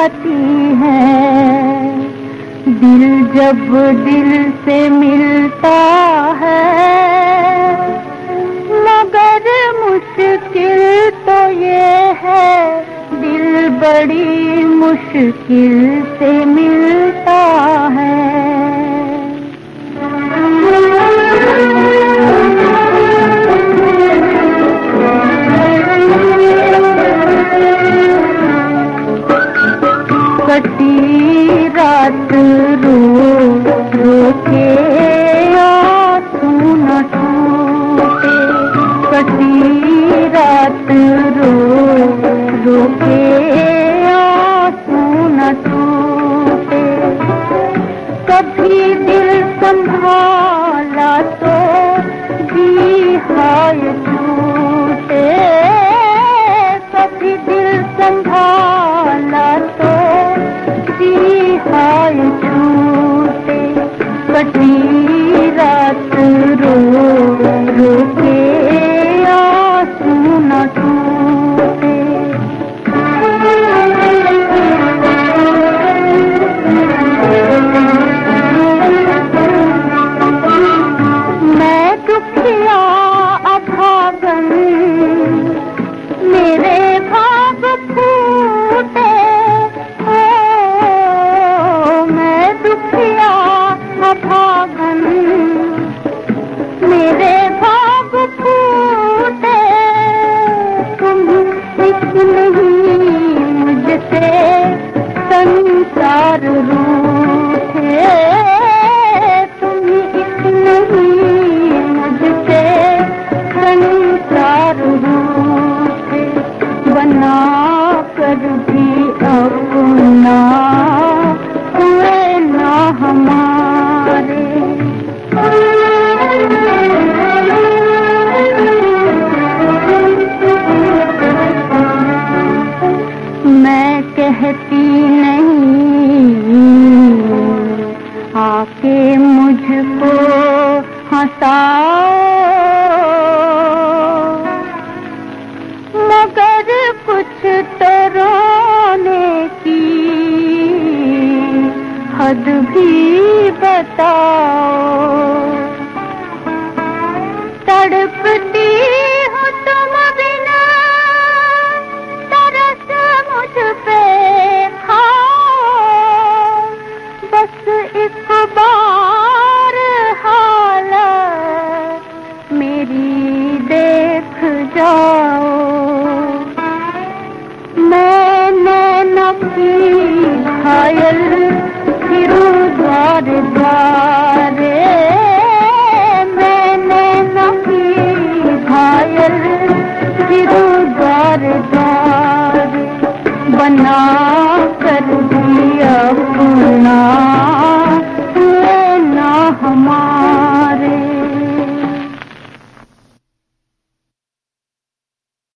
जाती है। दिल जब दिल से मिलता है, मगर मुश्किल तो ये है। दिल बड़ी मुश्किल से मिलता है। कटी रात रो रोके आँसू न टूटे। कटी रात रो रो रो के आँसू न टूटे। मैं दुखिया अभागन मेरे भाग फूटे। हो मैं दुखिया अभागन संसार रूठे तुम एक नहीं मुझसे संसार रूठे बना कर भी अपना ना हमारे। मैं कहती मगर कुछ तो रोने की हद भी बताओ। तड़पती हूँ तुम बिना, तरस मुझ पे खाओ। बस एक बार हालत मेरी देख जाओ। ना